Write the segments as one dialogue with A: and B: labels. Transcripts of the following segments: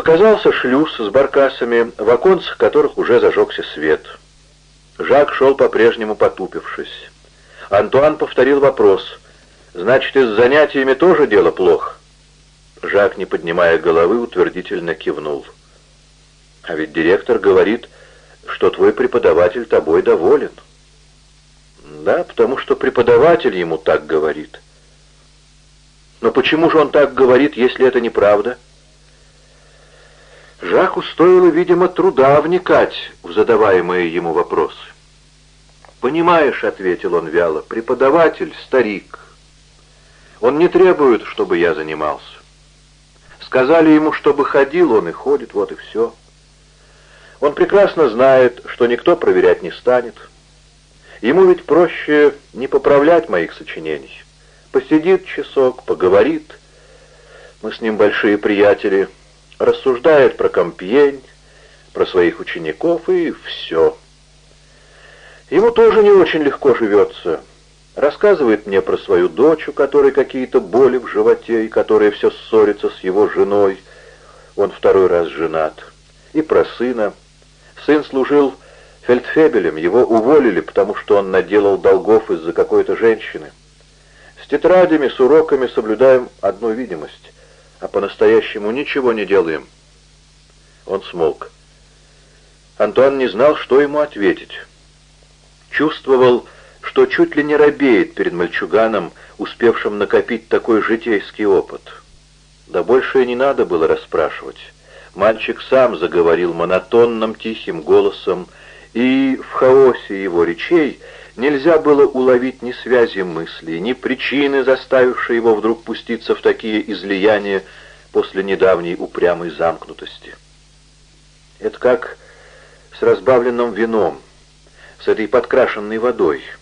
A: Показался шлюз с баркасами, в оконцах которых уже зажегся свет. Жак шел по-прежнему потупившись. Антуан повторил вопрос. «Значит, и с занятиями тоже дело плохо?» Жак, не поднимая головы, утвердительно кивнул. «А ведь директор говорит, что твой преподаватель тобой доволен». «Да, потому что преподаватель ему так говорит». «Но почему же он так говорит, если это неправда?» Жаку стоило, видимо, труда вникать в задаваемые ему вопросы. «Понимаешь», — ответил он вяло, — «преподаватель — старик. Он не требует, чтобы я занимался. Сказали ему, чтобы ходил, он и ходит, вот и все. Он прекрасно знает, что никто проверять не станет. Ему ведь проще не поправлять моих сочинений. Посидит часок, поговорит. Мы с ним большие приятели. Рассуждает про Компьень, про своих учеников и все. Ему тоже не очень легко живется. Рассказывает мне про свою дочь, у которой какие-то боли в животе, и которая все ссорится с его женой. Он второй раз женат. И про сына. Сын служил фельдфебелем, его уволили, потому что он наделал долгов из-за какой-то женщины. С тетрадями, с уроками соблюдаем одну видимость, а по-настоящему ничего не делаем. Он смолк. Антуан не знал, что ему ответить. Чувствовал, что чуть ли не робеет перед мальчуганом, успевшим накопить такой житейский опыт. Да больше и не надо было расспрашивать. Мальчик сам заговорил монотонным тихим голосом, и в хаосе его речей нельзя было уловить ни связи мыслей, ни причины, заставившие его вдруг пуститься в такие излияния после недавней упрямой замкнутости. Это как с разбавленным вином, с этой подкрашенной водой —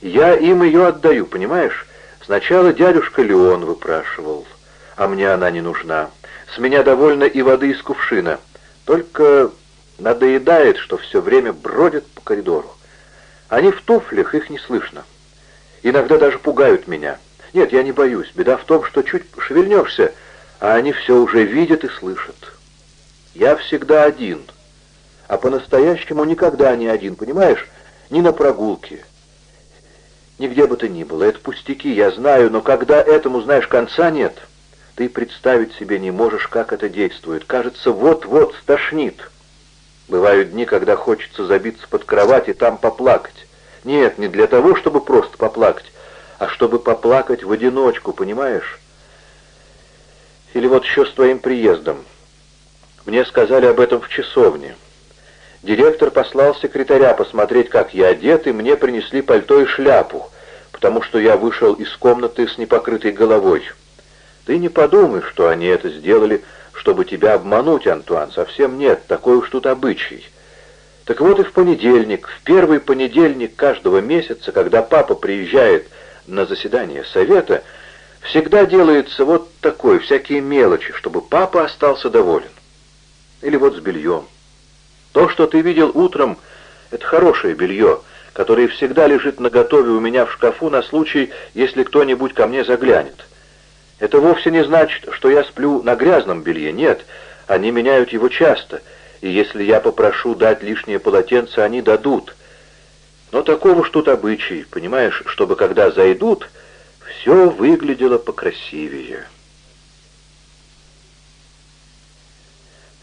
A: я им ее отдаю, понимаешь? Сначала дядюшка Леон выпрашивал, а мне она не нужна. С меня довольно и воды из кувшина. Только надоедает, что все время бродят по коридору. Они в туфлях, их не слышно. Иногда даже пугают меня. Нет, я не боюсь. Беда в том, что чуть шевельнешься, а они все уже видят и слышат. Я всегда один, а по-настоящему никогда не один, понимаешь? Ни на прогулке, Нигде бы то ни было. Это пустяки, я знаю, но когда этому, знаешь, конца нет, ты представить себе не можешь, как это действует. Кажется, вот-вот стошнит. Бывают дни, когда хочется забиться под кровать и там поплакать. Нет, не для того, чтобы просто поплакать, а чтобы поплакать в одиночку, понимаешь? Или вот еще с твоим приездом. Мне сказали об этом в часовне. Директор послал секретаря посмотреть, как я одет, и мне принесли пальто и шляпу, потому что я вышел из комнаты с непокрытой головой. Ты не подумай, что они это сделали, чтобы тебя обмануть, Антуан. Совсем нет, такой уж тут обычай. Так вот и в понедельник, в первый понедельник каждого месяца, когда папа приезжает на заседание совета, всегда делается вот такой, всякие мелочи, чтобы папа остался доволен. Или вот с бельем. То, что ты видел утром, это хорошее белье, которое всегда лежит наготове у меня в шкафу на случай, если кто-нибудь ко мне заглянет. Это вовсе не значит, что я сплю на грязном белье, нет, они меняют его часто, и если я попрошу дать лишнее полотенце, они дадут. Но такого ж тут обычай, понимаешь, чтобы когда зайдут, все выглядело покрасивее».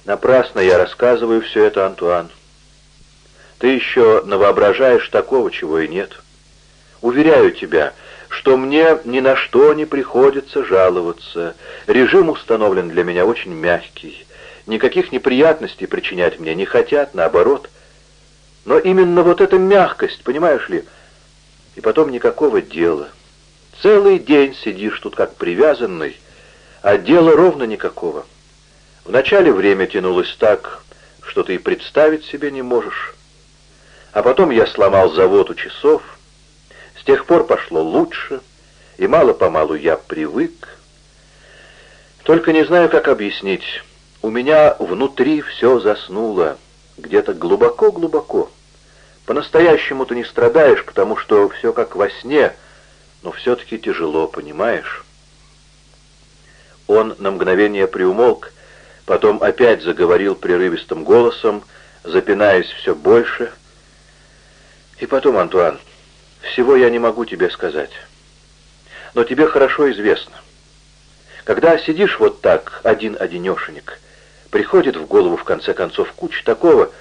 A: Напрасно я рассказываю все это, Антуан. Ты еще навоображаешь такого, чего и нет. Уверяю тебя, что мне ни на что не приходится жаловаться. Режим установлен для меня очень мягкий. Никаких неприятностей причинять мне не хотят, наоборот. Но именно вот эта мягкость, понимаешь ли, и потом никакого дела. Целый день сидишь тут как привязанный, а дела ровно никакого. Вначале время тянулось так, что ты и представить себе не можешь. А потом я сломал завод у часов. Тех пор пошло лучше, и мало-помалу я привык. Только не знаю, как объяснить. У меня внутри все заснуло, где-то глубоко-глубоко. По-настоящему ты не страдаешь, потому что все как во сне, но все-таки тяжело, понимаешь? Он на мгновение приумолк, Потом опять заговорил прерывистым голосом, запинаясь все больше. И потом, Антуан, всего я не могу тебе сказать. Но тебе хорошо известно. Когда сидишь вот так, один-одинешенек, приходит в голову, в конце концов, куча такого,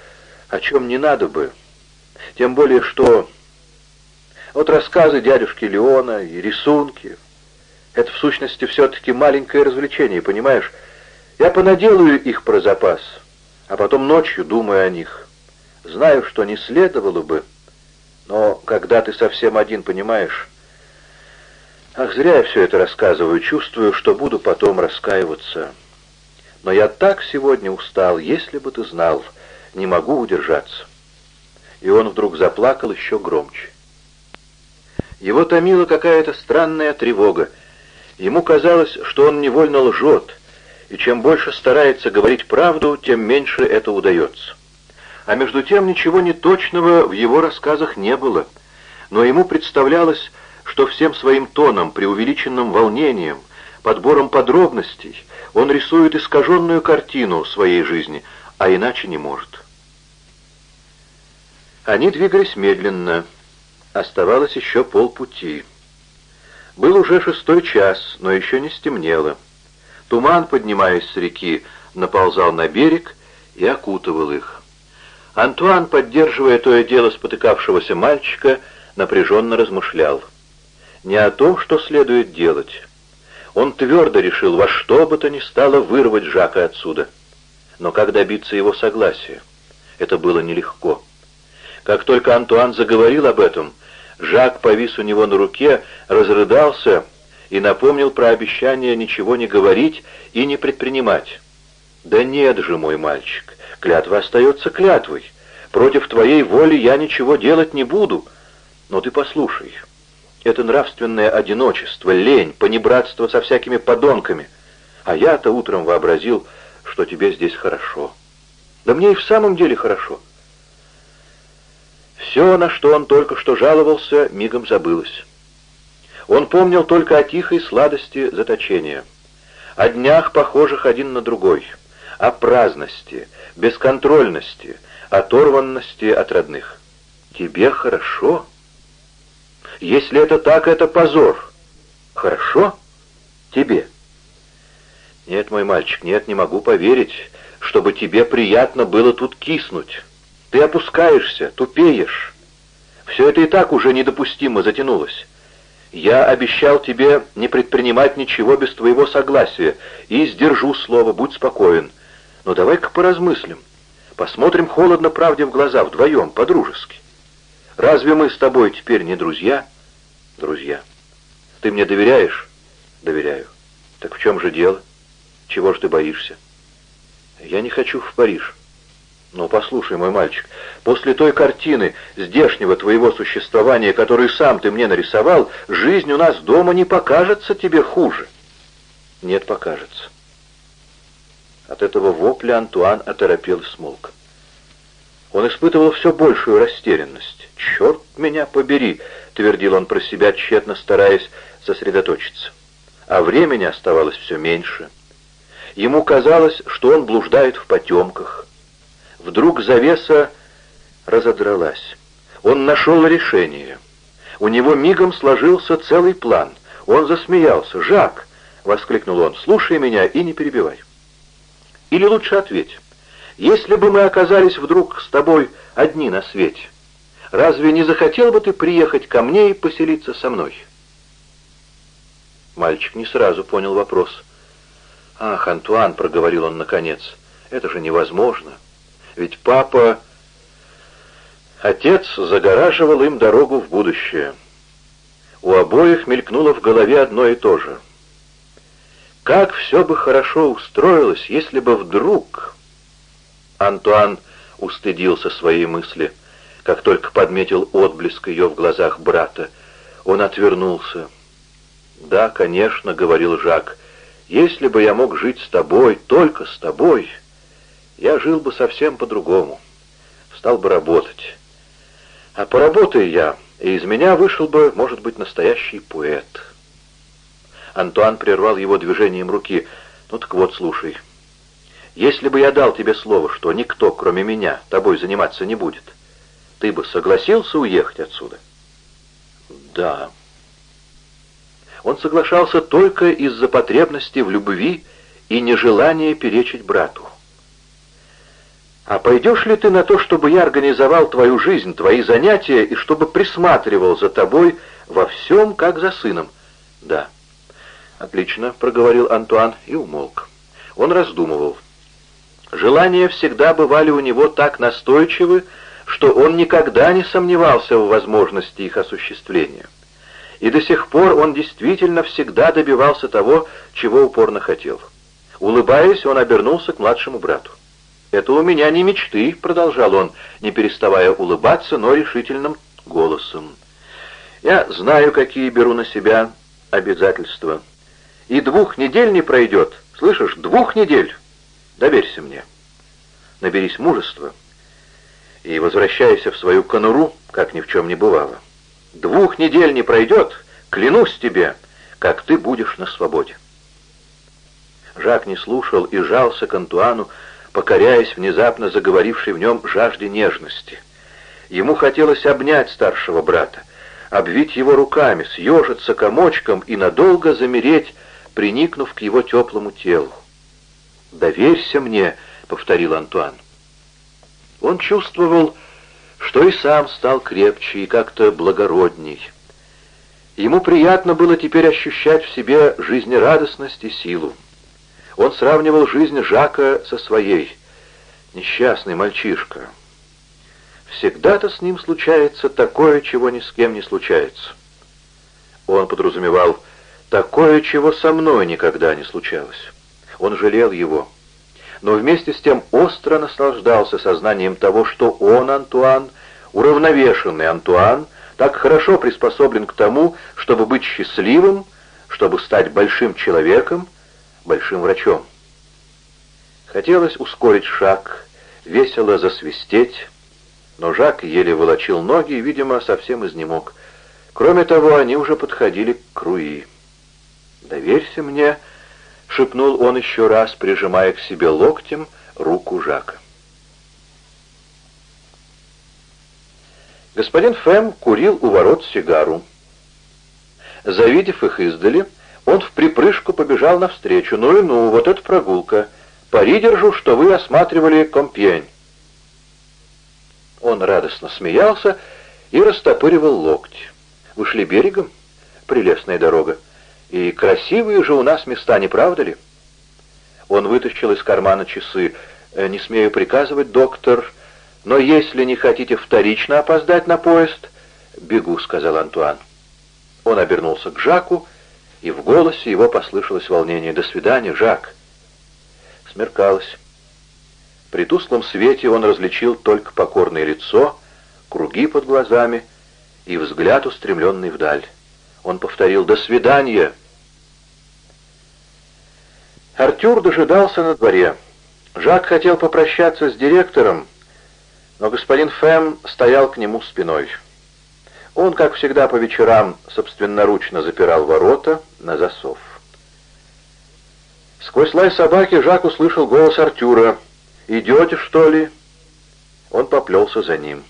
A: о чем не надо бы. Тем более, что вот рассказы дядюшки Леона и рисунки — это, в сущности, все-таки маленькое развлечение, понимаешь? Я понаделаю их про запас, а потом ночью думаю о них. Знаю, что не следовало бы, но когда ты совсем один, понимаешь... Ах, зря я все это рассказываю, чувствую, что буду потом раскаиваться. Но я так сегодня устал, если бы ты знал, не могу удержаться. И он вдруг заплакал еще громче. Его томила какая-то странная тревога. Ему казалось, что он невольно лжет, и чем больше старается говорить правду, тем меньше это удается. А между тем ничего неточного в его рассказах не было, но ему представлялось, что всем своим тоном, преувеличенным волнением, подбором подробностей он рисует искаженную картину своей жизни, а иначе не может. Они двигались медленно. Оставалось еще полпути. Был уже шестой час, но еще не стемнело. Туман, поднимаясь с реки, наползал на берег и окутывал их. Антуан, поддерживая то и дело спотыкавшегося мальчика, напряженно размышлял. Не о том, что следует делать. Он твердо решил во что бы то ни стало вырвать Жака отсюда. Но как добиться его согласия? Это было нелегко. Как только Антуан заговорил об этом, Жак повис у него на руке, разрыдался и напомнил про обещание ничего не говорить и не предпринимать. «Да нет же, мой мальчик, клятва остается клятвой. Против твоей воли я ничего делать не буду. Но ты послушай. Это нравственное одиночество, лень, понебратство со всякими подонками. А я-то утром вообразил, что тебе здесь хорошо. Да мне и в самом деле хорошо». Все, на что он только что жаловался, мигом забылось. Он помнил только о тихой сладости заточения, о днях, похожих один на другой, о праздности, бесконтрольности, оторванности от родных. «Тебе хорошо?» «Если это так, это позор. Хорошо? Тебе?» «Нет, мой мальчик, нет, не могу поверить, чтобы тебе приятно было тут киснуть. Ты опускаешься, тупеешь. Все это и так уже недопустимо затянулось». Я обещал тебе не предпринимать ничего без твоего согласия, и сдержу слово, будь спокоен. Но давай-ка поразмыслим. Посмотрим холодно правде в глаза, вдвоем, по-дружески. Разве мы с тобой теперь не друзья? Друзья. Ты мне доверяешь? Доверяю. Так в чем же дело? Чего ж ты боишься? Я не хочу в Париж. «Ну, послушай, мой мальчик, после той картины здешнего твоего существования, которую сам ты мне нарисовал, жизнь у нас дома не покажется тебе хуже». «Нет, покажется». От этого вопля Антуан оторопел и смолк. Он испытывал все большую растерянность. «Черт меня побери!» — твердил он про себя, тщетно стараясь сосредоточиться. А времени оставалось все меньше. Ему казалось, что он блуждает в потемках, Вдруг завеса разодралась. Он нашел решение. У него мигом сложился целый план. Он засмеялся. «Жак!» — воскликнул он. «Слушай меня и не перебивай». Или лучше ответь. «Если бы мы оказались вдруг с тобой одни на свете, разве не захотел бы ты приехать ко мне и поселиться со мной?» Мальчик не сразу понял вопрос. «Ах, Антуан!» — проговорил он наконец. «Это же невозможно!» Ведь папа... Отец загораживал им дорогу в будущее. У обоих мелькнуло в голове одно и то же. Как все бы хорошо устроилось, если бы вдруг... Антуан устыдился своей мысли, как только подметил отблеск ее в глазах брата. Он отвернулся. «Да, конечно», — говорил Жак, — «если бы я мог жить с тобой, только с тобой...» я жил бы совсем по-другому. Стал бы работать. А поработаю я, и из меня вышел бы, может быть, настоящий поэт. Антуан прервал его движением руки. «Ну так вот, слушай. Если бы я дал тебе слово, что никто, кроме меня, тобой заниматься не будет, ты бы согласился уехать отсюда? Да. Он соглашался только из-за потребности в любви и нежелания перечить брату. «А пойдешь ли ты на то, чтобы я организовал твою жизнь, твои занятия, и чтобы присматривал за тобой во всем, как за сыном?» «Да». «Отлично», — проговорил Антуан и умолк. Он раздумывал. Желания всегда бывали у него так настойчивы, что он никогда не сомневался в возможности их осуществления. И до сих пор он действительно всегда добивался того, чего упорно хотел. Улыбаясь, он обернулся к младшему брату. «Это у меня не мечты», — продолжал он, не переставая улыбаться, но решительным голосом. «Я знаю, какие беру на себя обязательства. И двух недель не пройдет, слышишь, двух недель. Доверься мне. Наберись мужества и возвращайся в свою конуру, как ни в чем не бывало. Двух недель не пройдет, клянусь тебе, как ты будешь на свободе». Жак не слушал и жался к Антуану, покоряясь внезапно заговорившей в нем жажде нежности. Ему хотелось обнять старшего брата, обвить его руками, съежиться комочком и надолго замереть, приникнув к его теплому телу. «Доверься мне», — повторил Антуан. Он чувствовал, что и сам стал крепче и как-то благородней. Ему приятно было теперь ощущать в себе жизнерадостность и силу. Он сравнивал жизнь Жака со своей. Несчастный мальчишка. Всегда-то с ним случается такое, чего ни с кем не случается. Он подразумевал такое, чего со мной никогда не случалось. Он жалел его, но вместе с тем остро наслаждался сознанием того, что он, Антуан, уравновешенный Антуан, так хорошо приспособлен к тому, чтобы быть счастливым, чтобы стать большим человеком, большим врачом. Хотелось ускорить шаг, весело засвистеть, но Жак еле волочил ноги видимо, совсем изнемог. Кроме того, они уже подходили к Круи. «Доверься мне», — шепнул он еще раз, прижимая к себе локтем руку Жака. Господин Фэм курил у ворот сигару. Завидев их издали, он в припрыжку побежал навстречу. «Ну и ну, вот эта прогулка. Пари держу, что вы осматривали Компьень». Он радостно смеялся и растопыривал локти. «Вы шли берегом? Прелестная дорога. И красивые же у нас места, не правда ли?» Он вытащил из кармана часы. «Э, «Не смею приказывать, доктор, но если не хотите вторично опоздать на поезд...» «Бегу», — сказал Антуан. Он обернулся к Жаку и в голосе его послышалось волнение. «До свидания, Жак!» Смеркалось. При тусклом свете он различил только покорное лицо, круги под глазами и взгляд, устремленный вдаль. Он повторил «До свидания!» Артюр дожидался на дворе. Жак хотел попрощаться с директором, но господин Фэм стоял к нему спиной. Он, как всегда по вечерам, собственноручно запирал ворота на засов. Сквозь лай собаки Жак услышал голос Артюра. «Идете, что ли?» Он поплелся за ним.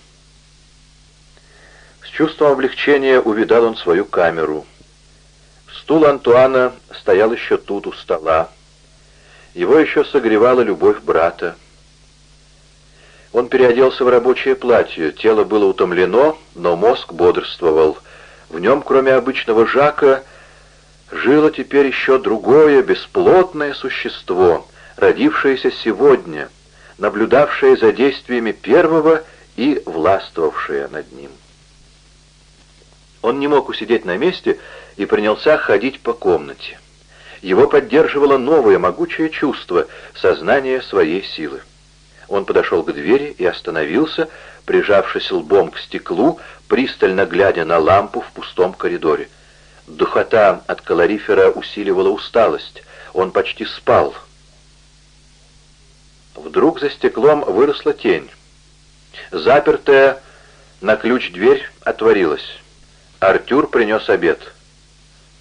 A: Чувством облегчения увидал он свою камеру. Стул Антуана стоял еще тут, у стола. Его еще согревала любовь брата. Он переоделся в рабочее платье, тело было утомлено, но мозг бодрствовал. В нем, кроме обычного Жака, жило теперь еще другое бесплотное существо, родившееся сегодня, наблюдавшее за действиями первого и властвовавшее над ним. Он не мог усидеть на месте и принялся ходить по комнате. Его поддерживало новое могучее чувство, сознание своей силы. Он подошел к двери и остановился, прижавшись лбом к стеклу, пристально глядя на лампу в пустом коридоре. Духота от калорифера усиливала усталость. Он почти спал. Вдруг за стеклом выросла тень. Запертая на ключ дверь отворилась. Артюр принес обед.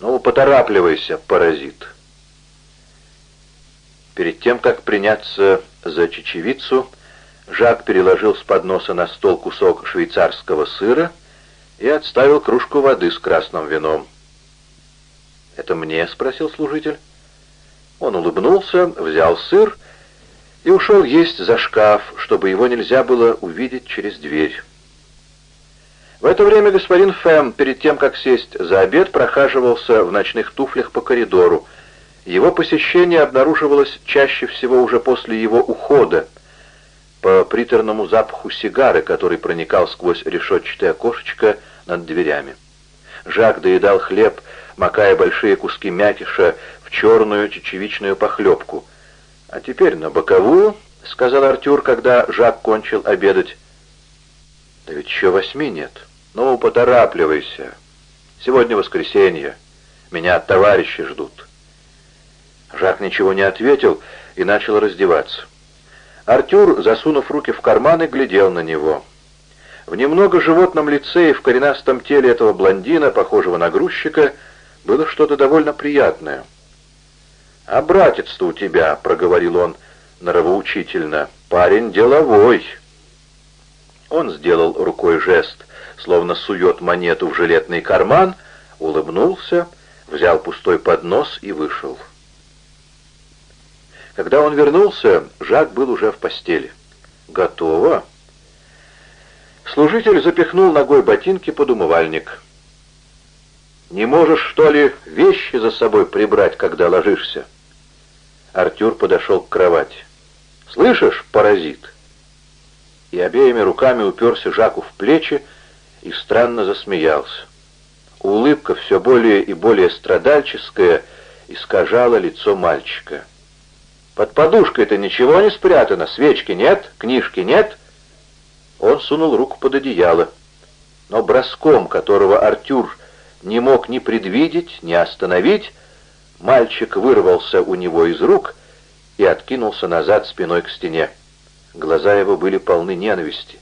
A: «Ну, поторапливайся, паразит!» Перед тем, как приняться за чечевицу, Жак переложил с подноса на стол кусок швейцарского сыра и отставил кружку воды с красным вином. «Это мне?» — спросил служитель. Он улыбнулся, взял сыр и ушел есть за шкаф, чтобы его нельзя было увидеть через дверь. В это время господин Фэм, перед тем, как сесть за обед, прохаживался в ночных туфлях по коридору. Его посещение обнаруживалось чаще всего уже после его ухода, по приторному запаху сигары, который проникал сквозь решетчатое окошечко над дверями. Жак доедал хлеб, макая большие куски мякиша в черную чечевичную похлебку. «А теперь на боковую», — сказал Артюр, когда Жак кончил обедать. «Да ведь еще восьми нет». «Ну, поторапливайся. Сегодня воскресенье. Меня товарищи ждут». Жак ничего не ответил и начал раздеваться. Артюр, засунув руки в карманы, глядел на него. В немного животном лице и в коренастом теле этого блондина, похожего на грузчика, было что-то довольно приятное. «А братец-то у тебя», — проговорил он норовоучительно, — «парень деловой». Он сделал рукой жест — словно сует монету в жилетный карман, улыбнулся, взял пустой поднос и вышел. Когда он вернулся, Жак был уже в постели. «Готово?» Служитель запихнул ногой ботинки под умывальник. «Не можешь, что ли, вещи за собой прибрать, когда ложишься?» Артюр подошел к кровати. «Слышишь, паразит?» И обеими руками уперся Жаку в плечи, и странно засмеялся. Улыбка, все более и более страдальческая, искажала лицо мальчика. «Под подушкой-то ничего не спрятано, свечки нет, книжки нет?» Он сунул руку под одеяло, но броском, которого Артюр не мог ни предвидеть, ни остановить, мальчик вырвался у него из рук и откинулся назад спиной к стене. Глаза его были полны ненависти.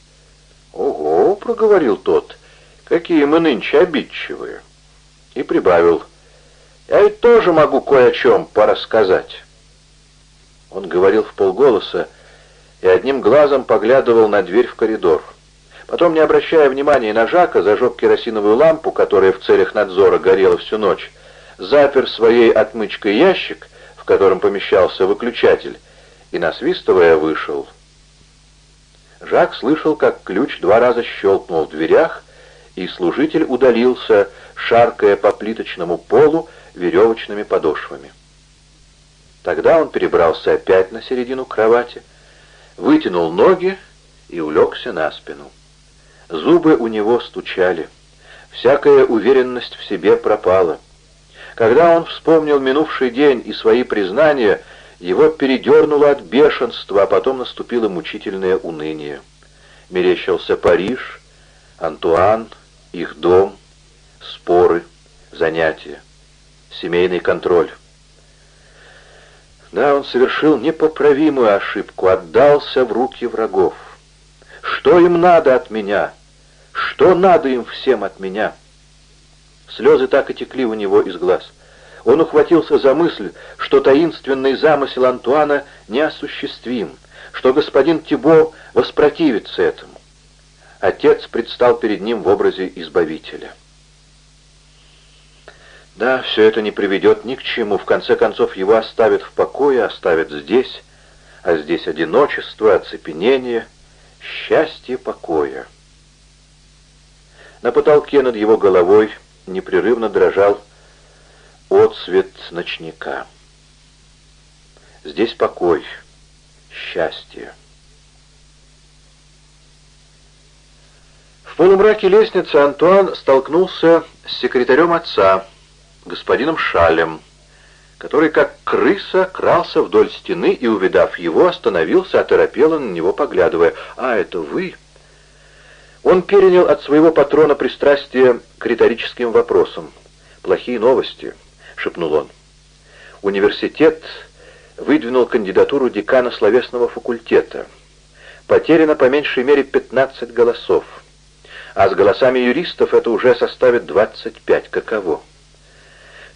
A: «Ого!» — проговорил тот. «Какие мы нынче обидчивые!» И прибавил. «Я ведь тоже могу кое о чем порассказать». Он говорил в полголоса и одним глазом поглядывал на дверь в коридор. Потом, не обращая внимания на Жака, зажег керосиновую лампу, которая в целях надзора горела всю ночь, запер своей отмычкой ящик, в котором помещался выключатель, и, насвистывая, вышел. Жак слышал, как ключ два раза щелкнул в дверях, и служитель удалился, шаркая по плиточному полу веревочными подошвами. Тогда он перебрался опять на середину кровати, вытянул ноги и улегся на спину. Зубы у него стучали. Всякая уверенность в себе пропала. Когда он вспомнил минувший день и свои признания, его передернуло от бешенства, а потом наступило мучительное уныние. Мерещился Париж, Антуан, их дом, споры, занятия, семейный контроль. Да, он совершил непоправимую ошибку, отдался в руки врагов. Что им надо от меня? Что надо им всем от меня? Слезы так и текли у него из глаз. Он ухватился за мысль, что таинственный замысел Антуана неосуществим, что господин Тибо воспротивится этому. Отец предстал перед ним в образе Избавителя. Да, все это не приведет ни к чему. В конце концов, его оставят в покое, оставят здесь, а здесь одиночество, оцепенение, счастье покоя. На потолке над его головой непрерывно дрожал отцвет ночника. Здесь покой, счастье. В полумраке лестницы Антуан столкнулся с секретарем отца, господином Шалем, который как крыса крался вдоль стены и, увидав его, остановился, оторопело на него поглядывая. «А, это вы?» Он перенял от своего патрона пристрастие к риторическим вопросам. «Плохие новости», — шепнул он. «Университет выдвинул кандидатуру декана словесного факультета. Потеряно по меньшей мере 15 голосов, а с голосами юристов это уже составит 25. Каково?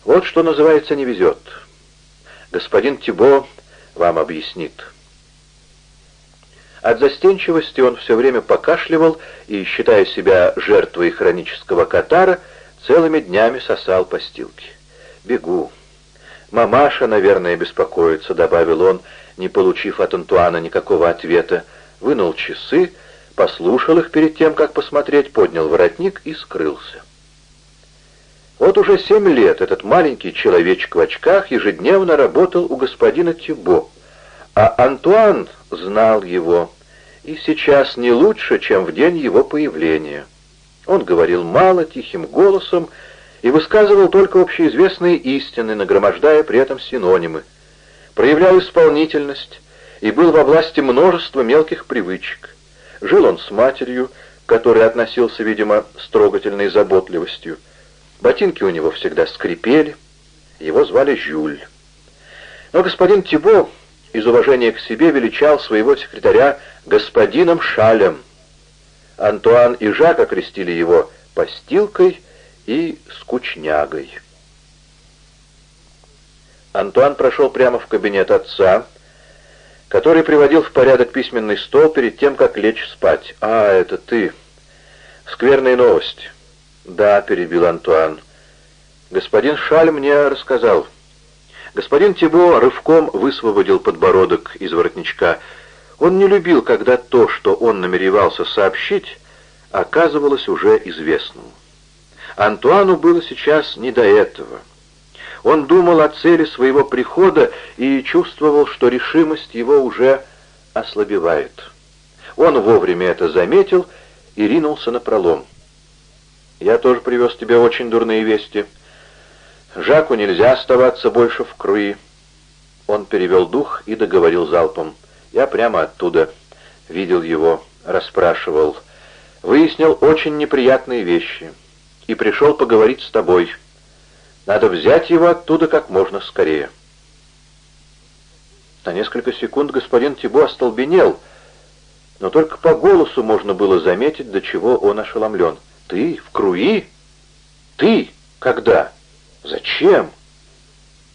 A: Вот что называется не везет. Господин Тибо вам объяснит». От застенчивости он все время покашливал и, считая себя жертвой хронического катара, целыми днями сосал постилки. «Бегу. Мамаша, наверное, беспокоится», — добавил он, не получив от Антуана никакого ответа. Вынул часы, послушал их перед тем, как посмотреть, поднял воротник и скрылся. Вот уже семь лет этот маленький человечек в очках ежедневно работал у господина Тюбо, а Антуан знал его, и сейчас не лучше, чем в день его появления. Он говорил мало, тихим голосом, и высказывал только общеизвестные истины, нагромождая при этом синонимы. Проявлял исполнительность и был во власти множества мелких привычек. Жил он с матерью, к относился, видимо, с трогательной заботливостью. Ботинки у него всегда скрипели, его звали Жюль. Но господин Тибо из уважения к себе величал своего секретаря господином Шалем. Антуан и Жак окрестили его «постилкой» и «скучнягой». Антуан прошел прямо в кабинет отца, который приводил в порядок письменный стол перед тем, как лечь спать. «А, это ты. Скверные новости». «Да», — перебил Антуан. «Господин Шаль мне рассказал». Господин Тибо рывком высвободил подбородок из воротничка. Он не любил, когда то, что он намеревался сообщить, оказывалось уже известным. Антуану было сейчас не до этого. Он думал о цели своего прихода и чувствовал, что решимость его уже ослабевает. Он вовремя это заметил и ринулся на пролом. «Я тоже привез тебе очень дурные вести», Жаку нельзя оставаться больше в Круи. Он перевел дух и договорил залпом. Я прямо оттуда видел его, расспрашивал. Выяснил очень неприятные вещи. И пришел поговорить с тобой. Надо взять его оттуда как можно скорее. На несколько секунд господин Тибо остолбенел, но только по голосу можно было заметить, до чего он ошеломлен. «Ты? В Круи? Ты? Когда?» «Зачем?»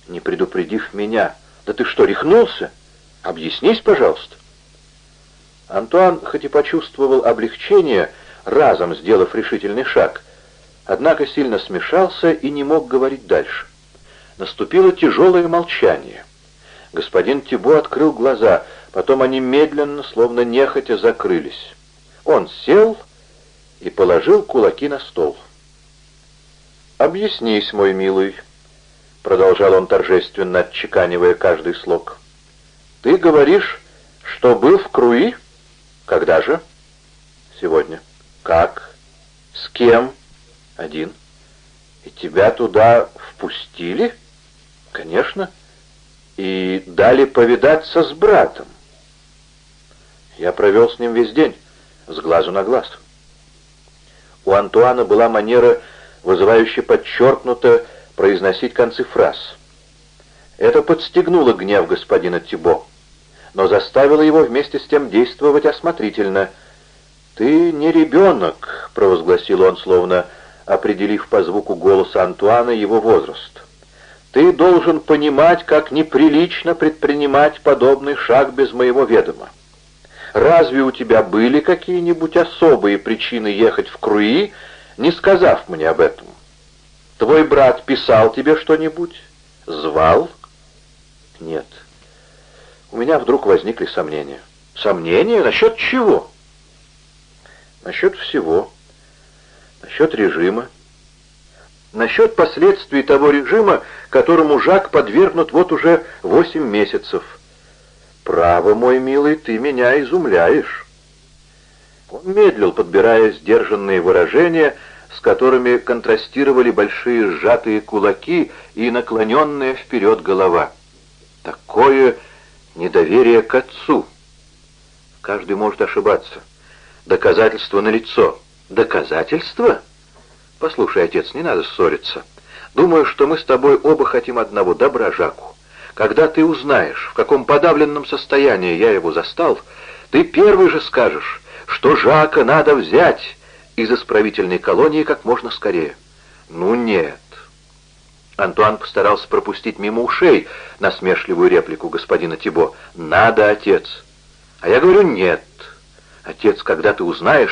A: «Не предупредив меня. Да ты что, рехнулся? Объяснись, пожалуйста». Антуан хоть и почувствовал облегчение, разом сделав решительный шаг, однако сильно смешался и не мог говорить дальше. Наступило тяжелое молчание. Господин Тибо открыл глаза, потом они медленно, словно нехотя, закрылись. Он сел и положил кулаки на стол. «Объяснись, мой милый», — продолжал он торжественно, отчеканивая каждый слог. «Ты говоришь, что был в Круи? Когда же?» «Сегодня». «Как? С кем?» «Один». «И тебя туда впустили?» «Конечно». «И дали повидаться с братом?» «Я провел с ним весь день, с глазу на глаз». У Антуана была манера вызывающе подчеркнуто произносить концы фраз. Это подстегнуло гнев господина Тибо, но заставило его вместе с тем действовать осмотрительно. «Ты не ребенок», — провозгласил он, словно определив по звуку голоса Антуана его возраст. «Ты должен понимать, как неприлично предпринимать подобный шаг без моего ведома. Разве у тебя были какие-нибудь особые причины ехать в Круи, не сказав мне об этом. Твой брат писал тебе что-нибудь? Звал? Нет. У меня вдруг возникли сомнения. Сомнения? Насчет чего? Насчет всего. Насчет режима. Насчет последствий того режима, которому Жак подвергнут вот уже восемь месяцев. Право, мой милый, ты меня изумляешь. Он медлил, подбирая сдержанные выражения, с которыми контрастировали большие сжатые кулаки и наклоненная вперед голова. Такое недоверие к отцу. Каждый может ошибаться. Доказательство налицо. Доказательство? Послушай, отец, не надо ссориться. Думаю, что мы с тобой оба хотим одного добра Жаку. Когда ты узнаешь, в каком подавленном состоянии я его застал, ты первый же скажешь, что Жака надо взять из исправительной колонии как можно скорее. Ну нет. Антуан постарался пропустить мимо ушей насмешливую реплику господина Тибо. «Надо, отец!» А я говорю «нет». Отец, когда ты узнаешь,